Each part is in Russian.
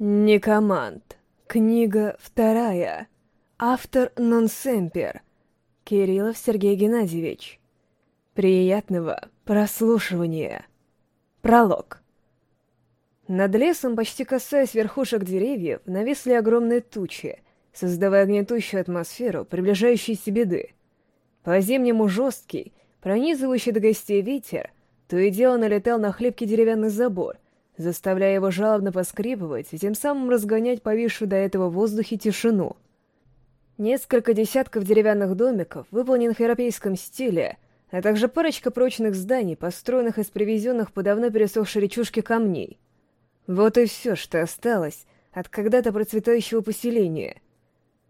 Некоманд. Книга вторая. Автор Нонсемпер. Кириллов Сергей Геннадьевич. Приятного прослушивания. Пролог. Над лесом, почти касаясь верхушек деревьев, нависли огромные тучи, создавая гнетущую атмосферу приближающейся беды. По-зимнему жесткий, пронизывающий до гостей ветер, то и дело налетал на хлипкий деревянный забор — заставляя его жалобно поскрипывать и тем самым разгонять повисшую до этого в воздухе тишину. Несколько десятков деревянных домиков, выполненных в европейском стиле, а также парочка прочных зданий, построенных из привезенных по давно пересохшей речушке камней. Вот и все, что осталось от когда-то процветающего поселения.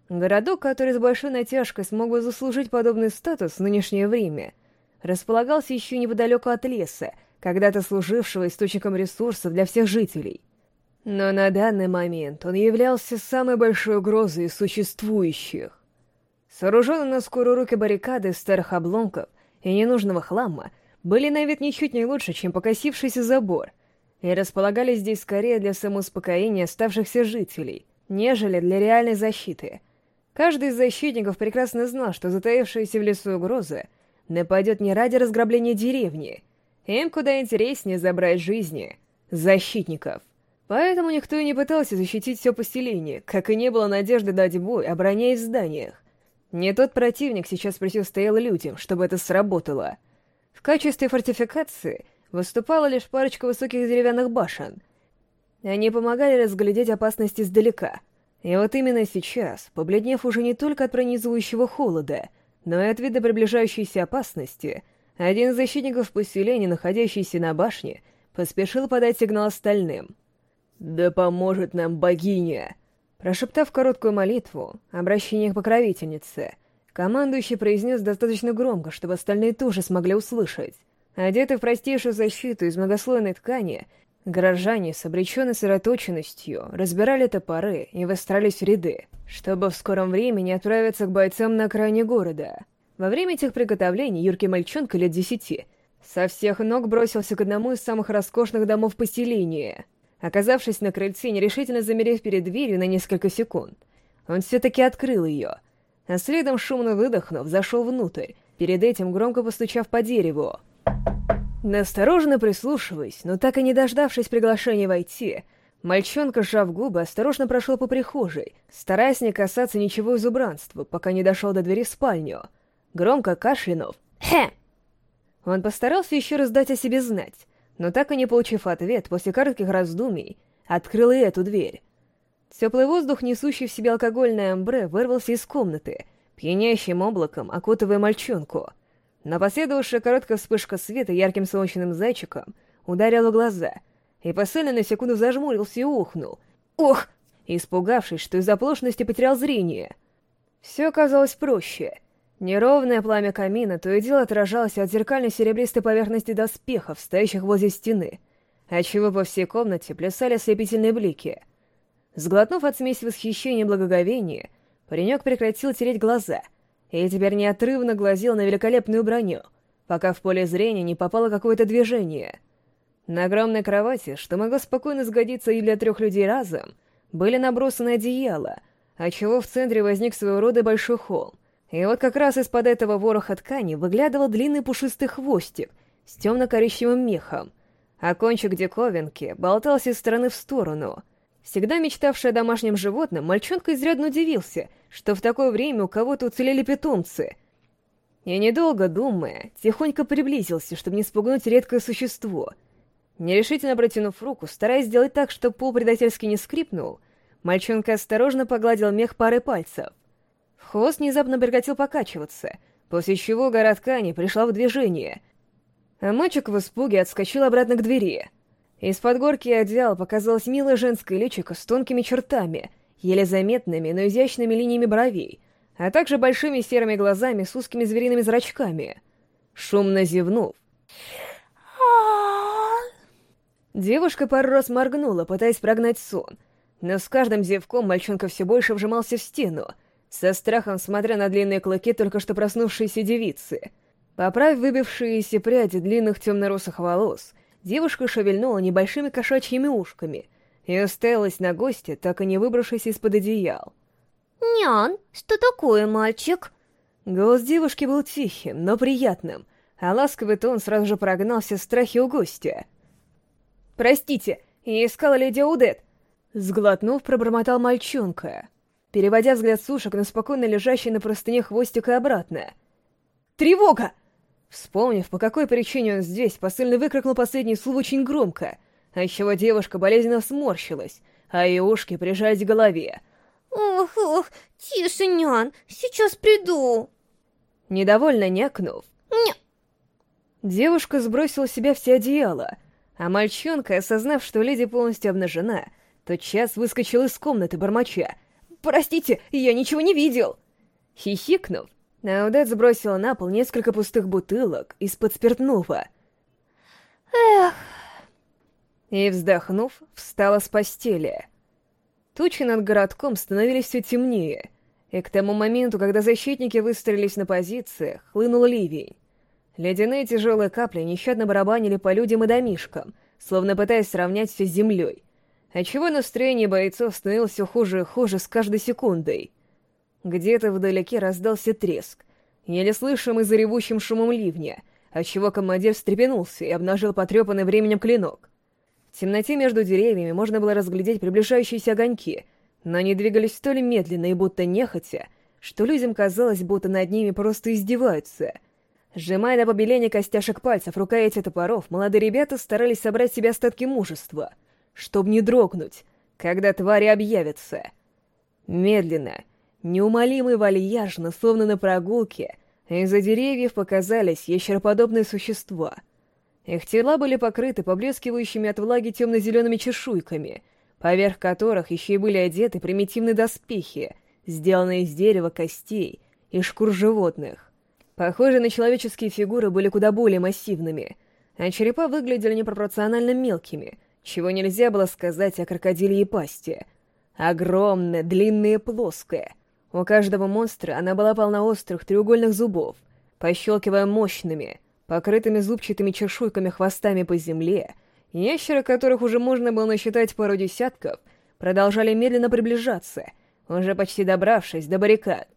Городок, который с большой натяжкой смог бы заслужить подобный статус в нынешнее время, располагался еще неподалеку от леса, когда-то служившего источником ресурсов для всех жителей. Но на данный момент он являлся самой большой угрозой из существующих. Сооруженные на скорую руки баррикады из старых обломков и ненужного хлама были на вид ничуть не лучше, чем покосившийся забор, и располагались здесь скорее для самоуспокоения оставшихся жителей, нежели для реальной защиты. Каждый из защитников прекрасно знал, что затаившаяся в лесу угроза нападет не ради разграбления деревни — им куда интереснее забрать жизни защитников. Поэтому никто и не пытался защитить все поселение, как и не было надежды дать бой, обороняясь в зданиях. Не тот противник сейчас противостоял людям, чтобы это сработало. В качестве фортификации выступала лишь парочка высоких деревянных башен. Они помогали разглядеть опасность издалека. И вот именно сейчас, побледнев уже не только от пронизывающего холода, но и от вида приближающейся опасности — один из защитников поселения, находящийся на башне, поспешил подать сигнал остальным. «Да поможет нам богиня!» Прошептав короткую молитву, обращение к покровительнице, командующий произнес достаточно громко, чтобы остальные тоже смогли услышать. Одетый в простейшую защиту из многослойной ткани, горожане с обреченной сосредоточенностью разбирали топоры и выстроились в ряды, чтобы в скором времени отправиться к бойцам на окраине города — во время этих приготовлений юркий мальчонка лет десяти со всех ног бросился к одному из самых роскошных домов поселения. Оказавшись на крыльце, нерешительно замерев перед дверью на несколько секунд, он все-таки открыл ее, а следом, шумно выдохнув, зашел внутрь, перед этим громко постучав по дереву. Настороженно прислушиваясь, но так и не дождавшись приглашения войти, мальчонка, сжав губы, осторожно прошел по прихожей, стараясь не касаться ничего из убранства, пока не дошел до двери в спальню — громко кашлянув. «Хе!» Он постарался еще раз дать о себе знать, но так и не получив ответ, после коротких раздумий, открыл и эту дверь. Теплый воздух, несущий в себе алкогольное амбре, вырвался из комнаты, пьянящим облаком окутывая мальчонку. Но последовавшая короткая вспышка света ярким солнечным зайчиком ударила глаза, и посыльно на секунду зажмурился и ухнул. «Ох!» испугавшись, что из-за оплошности потерял зрение. Все оказалось проще — Неровное пламя камина то и дело отражалось от зеркальной серебристой поверхности доспехов, стоящих возле стены, отчего по всей комнате плясали ослепительные блики. Сглотнув от смеси восхищения и благоговения, паренек прекратил тереть глаза и теперь неотрывно глазел на великолепную броню, пока в поле зрения не попало какое-то движение. На огромной кровати, что могло спокойно сгодиться и для трех людей разом, были набросаны одеяла, отчего в центре возник своего рода большой холм, и вот как раз из-под этого вороха ткани выглядывал длинный пушистый хвостик с темно-коричневым мехом, а кончик диковинки болтался из стороны в сторону. Всегда мечтавший о домашнем животном, мальчонка изрядно удивился, что в такое время у кого-то уцелели питомцы. И недолго думая, тихонько приблизился, чтобы не спугнуть редкое существо. Нерешительно протянув руку, стараясь сделать так, чтобы пол предательски не скрипнул, мальчонка осторожно погладил мех парой пальцев. Хвост внезапно прекратил покачиваться, после чего гора ткани пришла в движение, а мальчик в испуге отскочил обратно к двери. Из-под горки одеяла показалась милая женская личико с тонкими чертами, еле заметными, но изящными линиями бровей, а также большими серыми глазами с узкими звериными зрачками. Шумно зевнув, Девушка пару раз моргнула, пытаясь прогнать сон, но с каждым зевком мальчонка все больше вжимался в стену, со страхом смотря на длинные клыки только что проснувшейся девицы. Поправив выбившиеся пряди длинных темно-русых волос, девушка шевельнула небольшими кошачьими ушками и уставилась на гостя, так и не выбравшись из-под одеял. «Нян, что такое, мальчик?» Голос девушки был тихим, но приятным, а ласковый тон сразу же прогнал все страхи у гостя. «Простите, я искала леди Удет!» Сглотнув, пробормотал мальчонка, переводя взгляд сушек на спокойно лежащий на простыне хвостик и обратно. «Тревога!» Вспомнив, по какой причине он здесь, посыльный выкрикнул последний слово очень громко, отчего девушка болезненно сморщилась, а ее ушки прижались к голове. «Ох, ох, тише, нян, сейчас приду!» Недовольно някнув, «Ня...» девушка сбросила с себя все одеяло, а мальчонка, осознав, что леди полностью обнажена, тотчас выскочил из комнаты бормоча. «Простите, я ничего не видел!» Хихикнув, Наудет сбросила на пол несколько пустых бутылок из-под спиртного. «Эх...» И, вздохнув, встала с постели. Тучи над городком становились все темнее, и к тому моменту, когда защитники выстроились на позициях, хлынул ливень. Ледяные тяжелые капли нещадно барабанили по людям и домишкам, словно пытаясь сравнять все с землей, отчего настроение бойцов становилось все хуже и хуже с каждой секундой. Где-то вдалеке раздался треск, еле слышимый за ревущим шумом ливня, отчего командир встрепенулся и обнажил потрепанный временем клинок. В темноте между деревьями можно было разглядеть приближающиеся огоньки, но они двигались столь медленно и будто нехотя, что людям казалось, будто над ними просто издеваются. Сжимая до побеления костяшек пальцев рукояти топоров, молодые ребята старались собрать в себе остатки мужества, чтобы не дрогнуть, когда твари объявятся. Медленно, неумолимо и вальяжно, словно на прогулке, из-за деревьев показались ящероподобные существа — их тела были покрыты поблескивающими от влаги темно-зелеными чешуйками, поверх которых еще и были одеты примитивные доспехи, сделанные из дерева, костей и шкур животных. Похожие на человеческие фигуры были куда более массивными, а черепа выглядели непропорционально мелкими, чего нельзя было сказать о крокодиле и пасти. Огромная, длинная плоская. У каждого монстра она была полна острых треугольных зубов, пощелкивая мощными — покрытыми зубчатыми чешуйками хвостами по земле, ящеры, которых уже можно было насчитать пару десятков, продолжали медленно приближаться, уже почти добравшись до баррикад.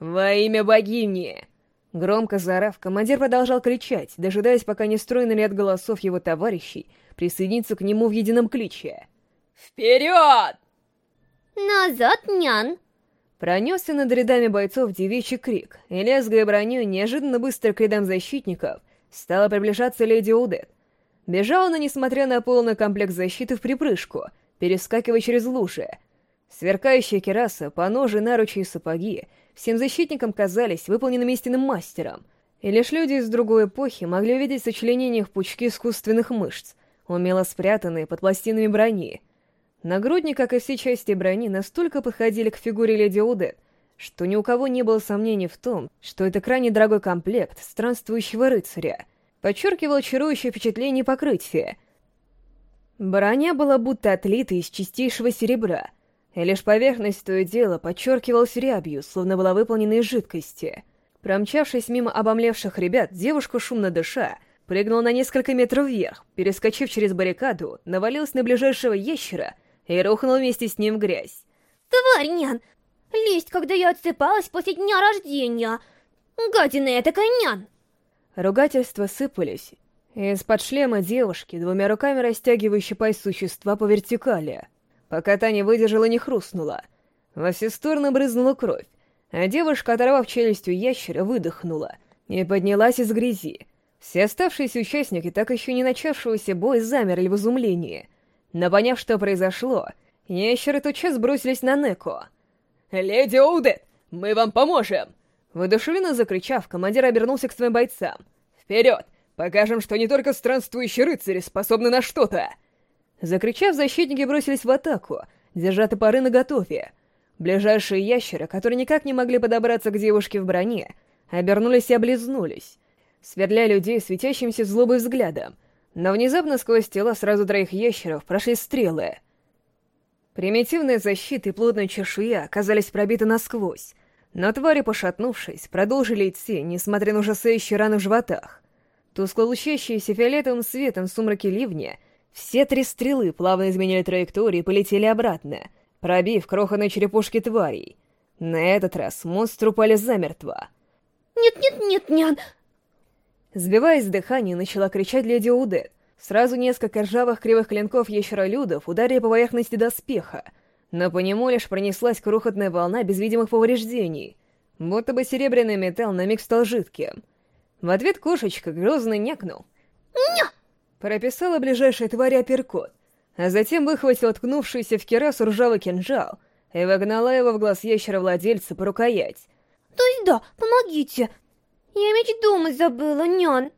«Во имя богини!» Громко заорав, командир продолжал кричать, дожидаясь, пока нестройный ряд голосов его товарищей присоединится к нему в едином кличе. «Вперед!» «Назад, нян!» Пронесся над рядами бойцов девичий крик, и, лязгая броню, неожиданно быстро к рядам защитников, стала приближаться леди Удет. Бежала она, несмотря на полный комплект защиты, в припрыжку, перескакивая через лужи. Сверкающая кераса, поножи, наручи и сапоги всем защитникам казались выполненными истинным мастером, и лишь люди из другой эпохи могли увидеть в сочленениях пучки искусственных мышц, умело спрятанные под пластинами брони — Нагрудник, как и все части брони, настолько подходили к фигуре леди Удет, что ни у кого не было сомнений в том, что это крайне дорогой комплект странствующего рыцаря. Подчеркивал чарующее впечатление покрытия. Броня была будто отлита из чистейшего серебра, и лишь поверхность то и дело подчеркивалась рябью, словно была выполнена из жидкости. Промчавшись мимо обомлевших ребят, девушка, шумно дыша, прыгнула на несколько метров вверх, перескочив через баррикаду, навалилась на ближайшего ящера — и рухнул вместе с ним в грязь. «Тварь, нян! Лезть, когда я отсыпалась после дня рождения! Гадина я такая, нян!» Ругательства сыпались. Из-под шлема девушки, двумя руками растягивающей пасть существа по вертикали, пока та не выдержала не хрустнула. Во все стороны брызнула кровь, а девушка, оторвав челюстью ящера, выдохнула и поднялась из грязи. Все оставшиеся участники так еще не начавшегося боя замерли в изумлении — но поняв, что произошло, ящеры тотчас бросились на Неко. «Леди Оудет, мы вам поможем!» Воодушевленно закричав, командир обернулся к своим бойцам. «Вперед! Покажем, что не только странствующие рыцари способны на что-то!» Закричав, защитники бросились в атаку, держа топоры наготове. Ближайшие ящеры, которые никак не могли подобраться к девушке в броне, обернулись и облизнулись, сверля людей светящимся злобой взглядом, но внезапно сквозь тела сразу троих ящеров прошли стрелы. Примитивная защита и плотная чешуя оказались пробиты насквозь, но твари, пошатнувшись, продолжили идти, несмотря на ужасающие раны в животах. Тускло лучащиеся фиолетовым светом в сумраке ливня, Все три стрелы плавно изменили траекторию и полетели обратно, пробив крохотные черепушки тварей. На этот раз монстры упали замертво. «Нет-нет-нет, нян!» Сбиваясь с дыхания, начала кричать леди Удет. Сразу несколько ржавых кривых клинков ящеролюдов ударили по поверхности доспеха, но по нему лишь пронеслась крохотная волна без видимых повреждений, будто бы серебряный металл на миг стал жидким. В ответ кошечка грозно някнул. «Ня!» Прописала ближайшей твари апперкот, а затем выхватила ткнувшийся в керасу ржавый кинжал и вогнала его в глаз ящера-владельца по рукоять. То есть да, помогите. Я меч дома забыла, нян.